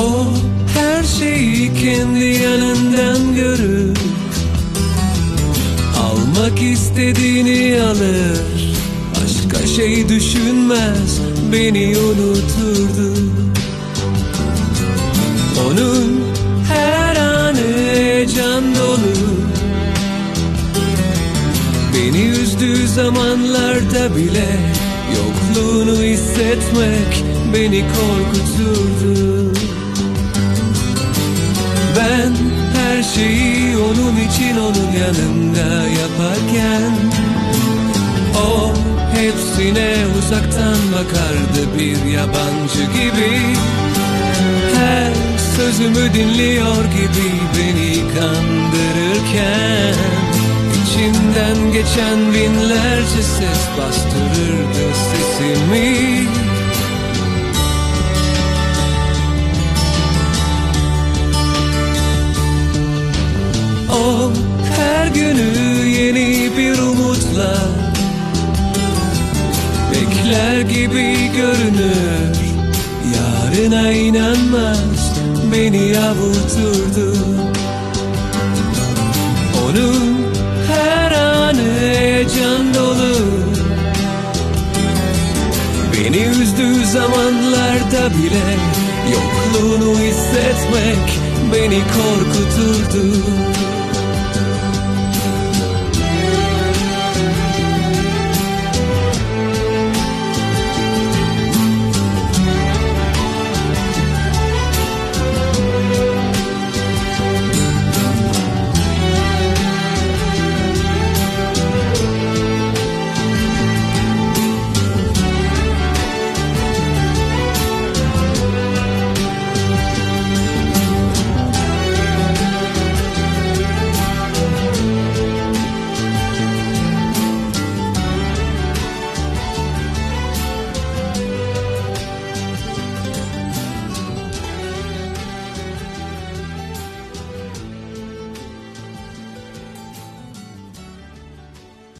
O her şeyi kendi yanından görür. Almak istediğini alır. Başka şey düşünmez Beni unuturdu. Onun her anı heyecan dolu. Beni üzdüğü zamanlarda bile Yokluğunu hissetmek beni korkuturdu Ben her şeyi onun için onun yanında yaparken O hepsine uzaktan bakardı bir yabancı gibi. Her sözümü dinliyor gibi beni kandırırken İçinden geçen binlerce ses bastırırdı sesimi her günü yeni bir umutla Bekler gibi görünür. Yarına inanmaz beni avuturdu Onun her anı heyecan dolu. Beni üzdüğü zamanlarda bile Yokluğunu hissetmek beni korkuturdu